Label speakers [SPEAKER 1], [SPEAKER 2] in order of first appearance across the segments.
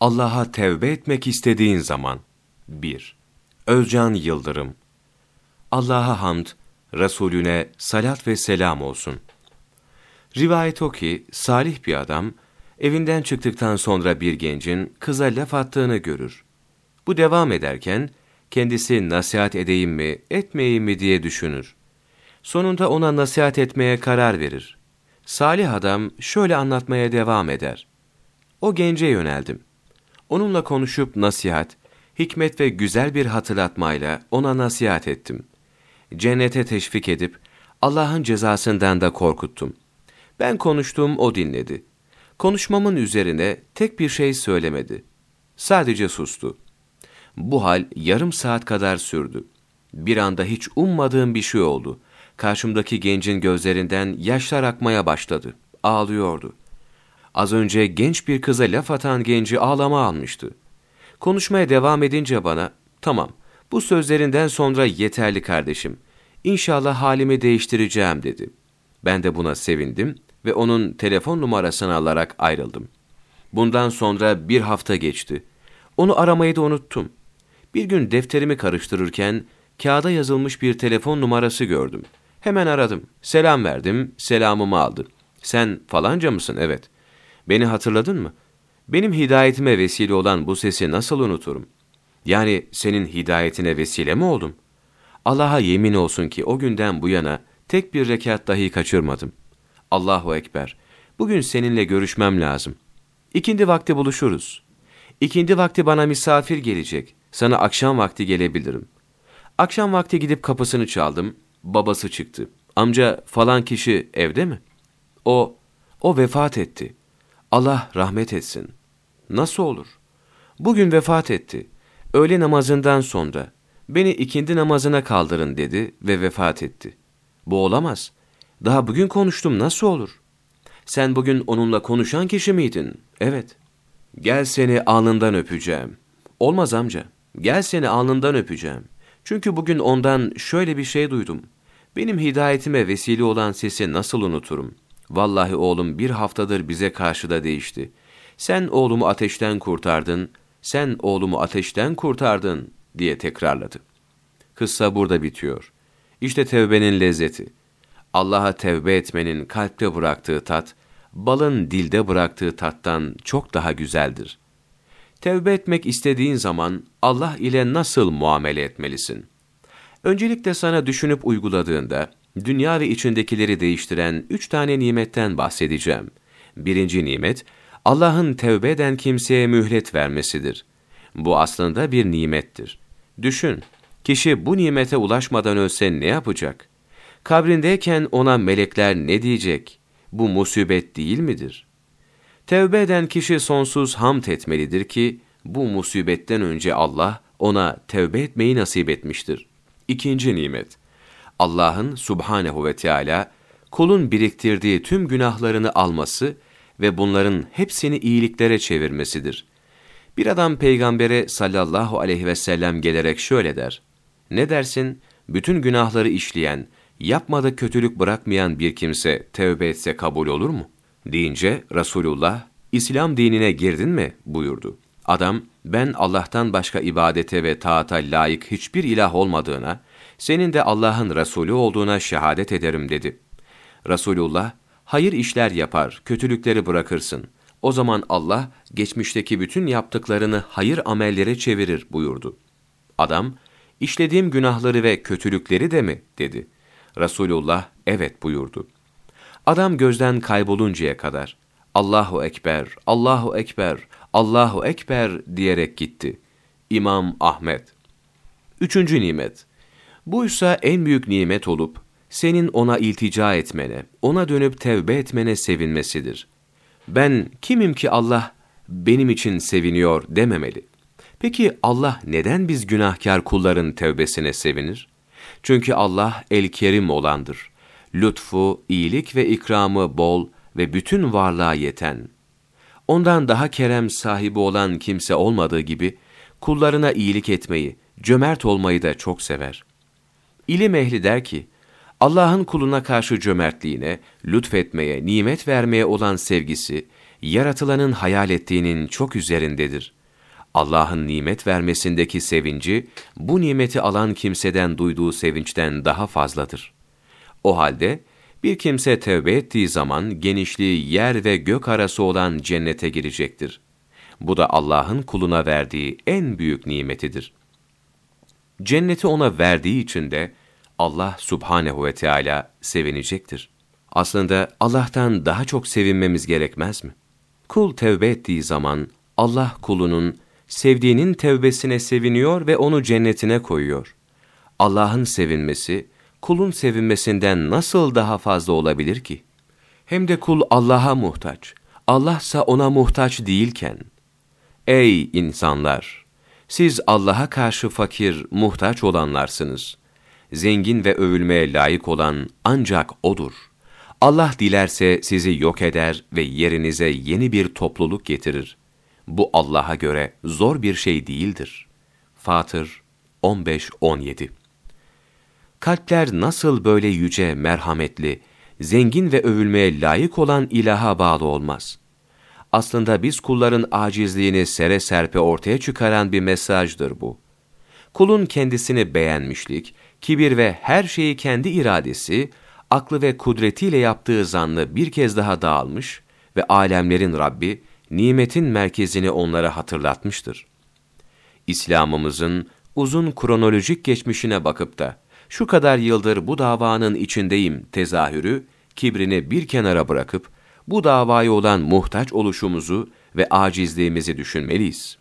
[SPEAKER 1] Allah'a tevbe etmek istediğin zaman 1. Özcan Yıldırım Allah'a hamd, Resulüne salat ve selam olsun. Rivayet o ki, salih bir adam, evinden çıktıktan sonra bir gencin kıza laf attığını görür. Bu devam ederken, kendisi nasihat edeyim mi, etmeyeyim mi diye düşünür. Sonunda ona nasihat etmeye karar verir. Salih adam şöyle anlatmaya devam eder. O gence yöneldim. Onunla konuşup nasihat, hikmet ve güzel bir hatırlatmayla ona nasihat ettim. Cennete teşvik edip Allah'ın cezasından da korkuttum. Ben konuştuğum o dinledi. Konuşmamın üzerine tek bir şey söylemedi. Sadece sustu. Bu hal yarım saat kadar sürdü. Bir anda hiç ummadığım bir şey oldu. Karşımdaki gencin gözlerinden yaşlar akmaya başladı. Ağlıyordu. Az önce genç bir kıza laf atan genci ağlama almıştı. Konuşmaya devam edince bana, tamam, bu sözlerinden sonra yeterli kardeşim. İnşallah halimi değiştireceğim dedi. Ben de buna sevindim ve onun telefon numarasını alarak ayrıldım. Bundan sonra bir hafta geçti. Onu aramayı da unuttum. Bir gün defterimi karıştırırken kağıda yazılmış bir telefon numarası gördüm. Hemen aradım. Selam verdim, selamımı aldı. Sen falanca mısın? Evet. Beni hatırladın mı? Benim hidayetime vesile olan bu sesi nasıl unuturum? Yani senin hidayetine vesile mi oldum? Allah'a yemin olsun ki o günden bu yana tek bir rekat dahi kaçırmadım. Allahu Ekber. Bugün seninle görüşmem lazım. İkindi vakti buluşuruz. İkindi vakti bana misafir gelecek. Sana akşam vakti gelebilirim. Akşam vakti gidip kapısını çaldım. Babası çıktı. Amca falan kişi evde mi? O, o vefat etti. Allah rahmet etsin. Nasıl olur? Bugün vefat etti. Öğle namazından sonra beni ikindi namazına kaldırın dedi ve vefat etti. Bu olamaz. Daha bugün konuştum nasıl olur? Sen bugün onunla konuşan kişi miydin? Evet. Gel seni alnından öpeceğim. Olmaz amca. Gel seni alnından öpeceğim. Çünkü bugün ondan şöyle bir şey duydum. Benim hidayetime vesile olan sesi nasıl unuturum? Vallahi oğlum bir haftadır bize karşı da değişti. Sen oğlumu ateşten kurtardın, sen oğlumu ateşten kurtardın diye tekrarladı. Kıssa burada bitiyor. İşte tevbenin lezzeti. Allah'a tevbe etmenin kalpte bıraktığı tat, balın dilde bıraktığı tattan çok daha güzeldir. Tevbe etmek istediğin zaman Allah ile nasıl muamele etmelisin? Öncelikle sana düşünüp uyguladığında, dünya ve içindekileri değiştiren üç tane nimetten bahsedeceğim. Birinci nimet, Allah'ın tevbe eden kimseye mühlet vermesidir. Bu aslında bir nimettir. Düşün, kişi bu nimete ulaşmadan ölse ne yapacak? Kabrindeyken ona melekler ne diyecek? Bu musibet değil midir? Tevbe eden kişi sonsuz hamd etmelidir ki, bu musibetten önce Allah ona tevbe etmeyi nasip etmiştir. İkinci nimet, Allah'ın subhanehu ve Teala kulun biriktirdiği tüm günahlarını alması ve bunların hepsini iyiliklere çevirmesidir. Bir adam peygambere sallallahu aleyhi ve sellem gelerek şöyle der. Ne dersin? Bütün günahları işleyen, yapmadığı kötülük bırakmayan bir kimse tevbe etse kabul olur mu? Deyince Resulullah, İslam dinine girdin mi? buyurdu. Adam, ben Allah'tan başka ibadete ve taata layık hiçbir ilah olmadığına, senin de Allah'ın Resulü olduğuna şehadet ederim dedi. Resulullah, hayır işler yapar, kötülükleri bırakırsın. O zaman Allah, geçmişteki bütün yaptıklarını hayır amellere çevirir buyurdu. Adam, işlediğim günahları ve kötülükleri de mi? dedi. Resulullah, evet buyurdu. Adam gözden kayboluncaya kadar, Allahu Ekber, Allahu Ekber, Allahu Ekber diyerek gitti. İmam Ahmet Üçüncü nimet Buysa en büyük nimet olup, senin ona iltica etmene, ona dönüp tevbe etmene sevinmesidir. Ben kimim ki Allah benim için seviniyor dememeli. Peki Allah neden biz günahkar kulların tevbesine sevinir? Çünkü Allah el-kerim olandır. Lütfu, iyilik ve ikramı bol ve bütün varlığa yeten. Ondan daha kerem sahibi olan kimse olmadığı gibi, kullarına iyilik etmeyi, cömert olmayı da çok sever. İlim ehli der ki, Allah'ın kuluna karşı cömertliğine, lütfetmeye, nimet vermeye olan sevgisi, yaratılanın hayal ettiğinin çok üzerindedir. Allah'ın nimet vermesindeki sevinci, bu nimeti alan kimseden duyduğu sevinçten daha fazladır. O halde, bir kimse tevbe ettiği zaman genişliği yer ve gök arası olan cennete girecektir. Bu da Allah'ın kuluna verdiği en büyük nimetidir. Cenneti ona verdiği için de Allah subhanehu ve Teala sevinecektir. Aslında Allah'tan daha çok sevinmemiz gerekmez mi? Kul tevbe ettiği zaman Allah kulunun sevdiğinin tevbesine seviniyor ve onu cennetine koyuyor. Allah'ın sevinmesi, kulun sevinmesinden nasıl daha fazla olabilir ki? Hem de kul Allah'a muhtaç, Allahsa ona muhtaç değilken. Ey insanlar! Siz Allah'a karşı fakir, muhtaç olanlarsınız. Zengin ve övülmeye layık olan ancak O'dur. Allah dilerse sizi yok eder ve yerinize yeni bir topluluk getirir. Bu Allah'a göre zor bir şey değildir. Fatır 15-17 Kalpler nasıl böyle yüce, merhametli, zengin ve övülmeye layık olan ilaha bağlı olmaz? Aslında biz kulların acizliğini sere serpe ortaya çıkaran bir mesajdır bu. Kulun kendisini beğenmişlik, kibir ve her şeyi kendi iradesi, aklı ve kudretiyle yaptığı zannı bir kez daha dağılmış ve alemlerin Rabbi, nimetin merkezini onlara hatırlatmıştır. İslam'ımızın uzun kronolojik geçmişine bakıp da, şu kadar yıldır bu davanın içindeyim tezahürü, kibrini bir kenara bırakıp, bu davaya olan muhtaç oluşumuzu ve acizliğimizi düşünmeliyiz.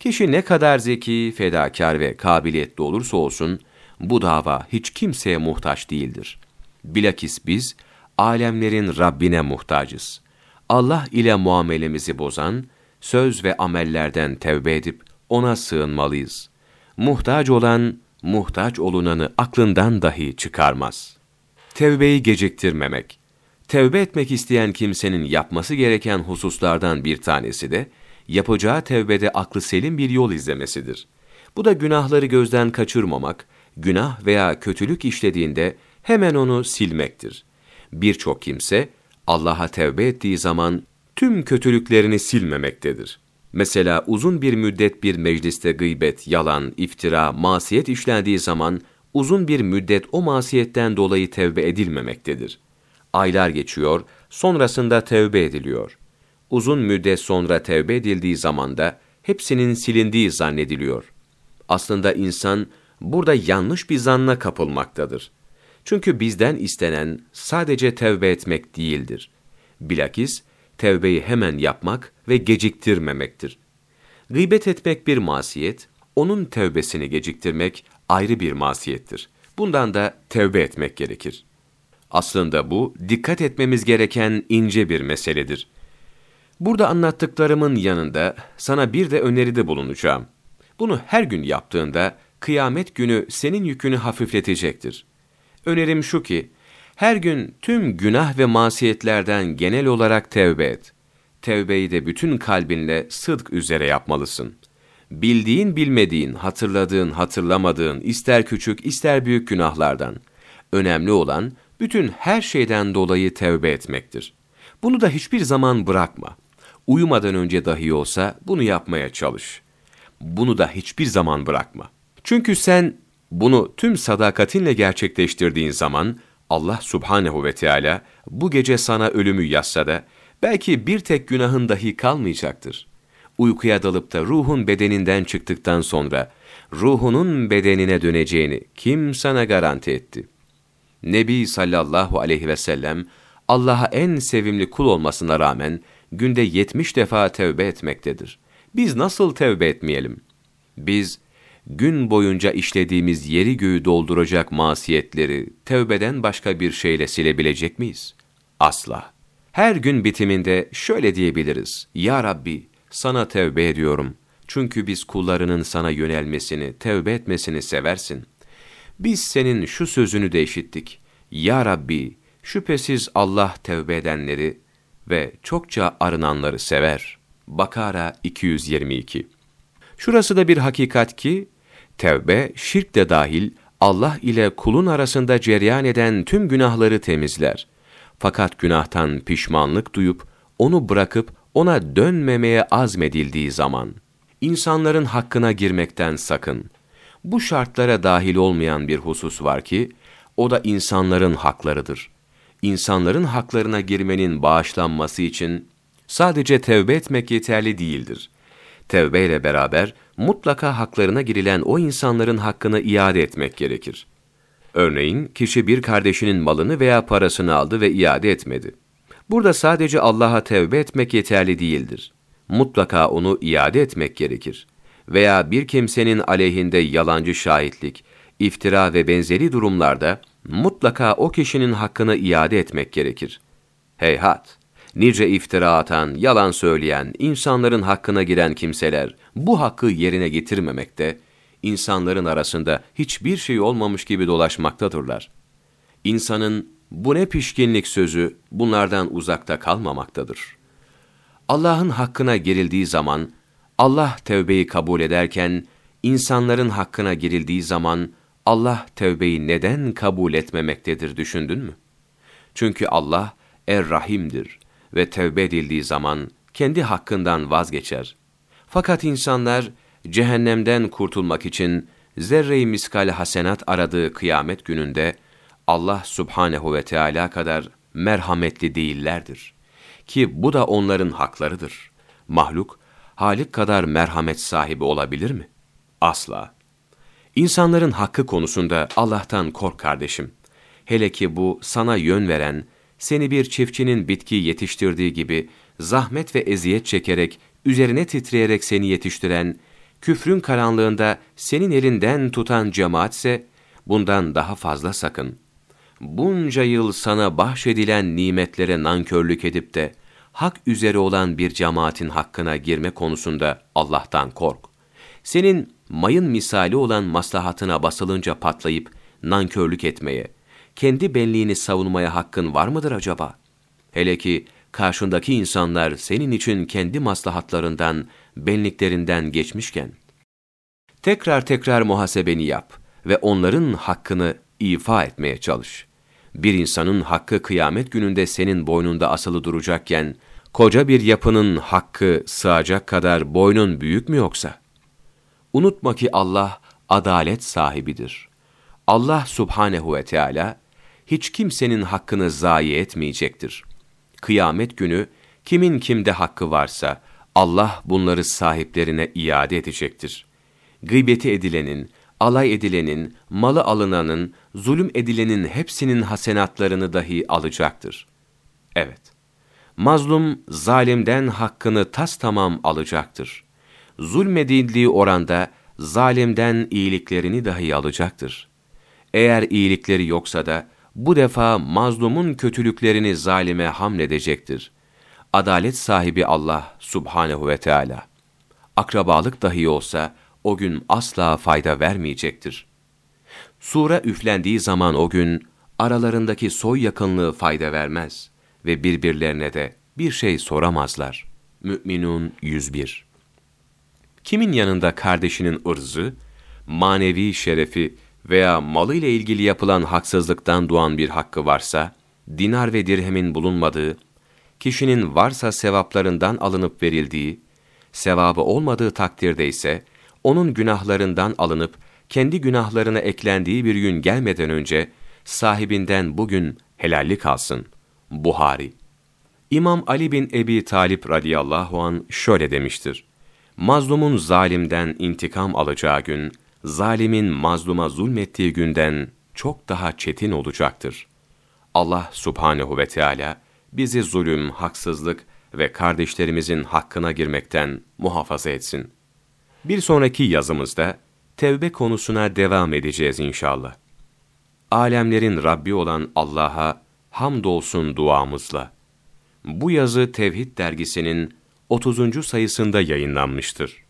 [SPEAKER 1] Kişi ne kadar zeki, fedakar ve kabiliyetli olursa olsun, bu dava hiç kimseye muhtaç değildir. Bilakis biz, alemlerin Rabbine muhtacız. Allah ile muamelemizi bozan, söz ve amellerden tevbe edip ona sığınmalıyız. Muhtaç olan, muhtaç olunanı aklından dahi çıkarmaz. Tevbeyi geciktirmemek. Tevbe etmek isteyen kimsenin yapması gereken hususlardan bir tanesi de, yapacağı tevbede aklı selim bir yol izlemesidir. Bu da günahları gözden kaçırmamak, günah veya kötülük işlediğinde hemen onu silmektir. Birçok kimse, Allah'a tevbe ettiği zaman tüm kötülüklerini silmemektedir. Mesela uzun bir müddet bir mecliste gıybet, yalan, iftira, masiyet işlendiği zaman uzun bir müddet o masiyetten dolayı tevbe edilmemektedir. Aylar geçiyor, sonrasında tevbe ediliyor. Uzun müddet sonra tevbe edildiği zaman da hepsinin silindiği zannediliyor. Aslında insan burada yanlış bir zanna kapılmaktadır. Çünkü bizden istenen sadece tevbe etmek değildir. Bilakis tevbeyi hemen yapmak ve geciktirmemektir. Gıybet etmek bir masiyet, onun tevbesini geciktirmek ayrı bir masiyettir. Bundan da tevbe etmek gerekir. Aslında bu, dikkat etmemiz gereken ince bir meseledir. Burada anlattıklarımın yanında sana bir de öneride bulunacağım. Bunu her gün yaptığında, kıyamet günü senin yükünü hafifletecektir. Önerim şu ki, her gün tüm günah ve masiyetlerden genel olarak tevbe et. Tevbeyi de bütün kalbinle sıdk üzere yapmalısın. Bildiğin bilmediğin, hatırladığın hatırlamadığın, ister küçük ister büyük günahlardan. Önemli olan, bütün her şeyden dolayı tevbe etmektir. Bunu da hiçbir zaman bırakma. Uyumadan önce dahi olsa bunu yapmaya çalış. Bunu da hiçbir zaman bırakma. Çünkü sen bunu tüm sadakatinle gerçekleştirdiğin zaman Allah subhanehu ve Teala bu gece sana ölümü yazsa da belki bir tek günahın dahi kalmayacaktır. Uykuya dalıp da ruhun bedeninden çıktıktan sonra ruhunun bedenine döneceğini kim sana garanti etti? Nebi sallallahu aleyhi ve sellem Allah'a en sevimli kul olmasına rağmen günde yetmiş defa tevbe etmektedir. Biz nasıl tevbe etmeyelim? Biz gün boyunca işlediğimiz yeri göğü dolduracak masiyetleri tevbeden başka bir şeyle silebilecek miyiz? Asla. Her gün bitiminde şöyle diyebiliriz. Ya Rabbi, sana tevbe ediyorum. Çünkü biz kullarının sana yönelmesini, tevbe etmesini seversin. Biz senin şu sözünü de işittik. Ya Rabbi, şüphesiz Allah tevbe edenleri ve çokça arınanları sever. Bakara 222 Şurası da bir hakikat ki, Tevbe, şirk de dahil Allah ile kulun arasında cereyan eden tüm günahları temizler. Fakat günahtan pişmanlık duyup onu bırakıp ona dönmemeye azmedildiği zaman, insanların hakkına girmekten sakın. Bu şartlara dahil olmayan bir husus var ki, o da insanların haklarıdır. İnsanların haklarına girmenin bağışlanması için sadece tevbe etmek yeterli değildir. Tevbe ile beraber mutlaka haklarına girilen o insanların hakkını iade etmek gerekir. Örneğin kişi bir kardeşinin malını veya parasını aldı ve iade etmedi. Burada sadece Allah'a tevbe etmek yeterli değildir. Mutlaka onu iade etmek gerekir. Veya bir kimsenin aleyhinde yalancı şahitlik, iftira ve benzeri durumlarda mutlaka o kişinin hakkını iade etmek gerekir. Heyhat! Nice iftira atan, yalan söyleyen, insanların hakkına giren kimseler bu hakkı yerine getirmemekte, insanların arasında hiçbir şey olmamış gibi dolaşmaktadırlar. İnsanın bu ne pişkinlik sözü bunlardan uzakta kalmamaktadır. Allah'ın hakkına girildiği zaman, Allah tevbeyi kabul ederken, insanların hakkına girildiği zaman, Allah tevbeyi neden kabul etmemektedir düşündün mü? Çünkü Allah Er-Rahim'dir ve tevbe edildiği zaman kendi hakkından vazgeçer. Fakat insanlar cehennemden kurtulmak için zerre-i miskal hasenat aradığı kıyamet gününde Allah subhanehu ve Teala kadar merhametli değillerdir. Ki bu da onların haklarıdır. Mahluk, Halik kadar merhamet sahibi olabilir mi? Asla. İnsanların hakkı konusunda Allah'tan kork kardeşim. Hele ki bu sana yön veren, seni bir çiftçinin bitki yetiştirdiği gibi zahmet ve eziyet çekerek, üzerine titreyerek seni yetiştiren, küfrün karanlığında senin elinden tutan cemaatse, bundan daha fazla sakın. Bunca yıl sana bahşedilen nimetlere nankörlük edip de, hak üzere olan bir cemaatin hakkına girme konusunda Allah'tan kork. Senin mayın misali olan maslahatına basılınca patlayıp nankörlük etmeye, kendi benliğini savunmaya hakkın var mıdır acaba? Hele ki karşındaki insanlar senin için kendi maslahatlarından, benliklerinden geçmişken. Tekrar tekrar muhasebeni yap ve onların hakkını ifa etmeye çalış. Bir insanın hakkı kıyamet gününde senin boynunda asılı duracakken, koca bir yapının hakkı sığacak kadar boynun büyük mü yoksa? Unutma ki Allah adalet sahibidir. Allah subhanehu ve Teala hiç kimsenin hakkını zayi etmeyecektir. Kıyamet günü kimin kimde hakkı varsa Allah bunları sahiplerine iade edecektir. Gıybeti edilenin, alay edilenin, malı alınanın, zulüm edilenin hepsinin hasenatlarını dahi alacaktır. Evet, mazlum zalimden hakkını tas tamam alacaktır. Zulmedildiği oranda zalimden iyiliklerini dahi alacaktır. Eğer iyilikleri yoksa da bu defa mazlumun kötülüklerini zalime hamledecektir. Adalet sahibi Allah subhanehu ve Teala. Akrabalık dahi olsa o gün asla fayda vermeyecektir. Sura üflendiği zaman o gün aralarındaki soy yakınlığı fayda vermez ve birbirlerine de bir şey soramazlar. Mü'minun 101 Kimin yanında kardeşinin ırzı, manevi şerefi veya malı ile ilgili yapılan haksızlıktan doğan bir hakkı varsa, dinar ve dirhemin bulunmadığı, kişinin varsa sevaplarından alınıp verildiği, sevabı olmadığı takdirde ise, onun günahlarından alınıp, kendi günahlarına eklendiği bir gün gelmeden önce, sahibinden bugün helallik alsın. Buhari İmam Ali bin Ebi Talip radıyallahu an şöyle demiştir. Mazlumun zalimden intikam alacağı gün, zalimin mazluma zulmettiği günden çok daha çetin olacaktır. Allah subhanehu ve Teala bizi zulüm, haksızlık ve kardeşlerimizin hakkına girmekten muhafaza etsin. Bir sonraki yazımızda tevbe konusuna devam edeceğiz inşallah. Alemlerin Rabbi olan Allah'a hamdolsun duamızla. Bu yazı Tevhid dergisinin 30. sayısında yayınlanmıştır.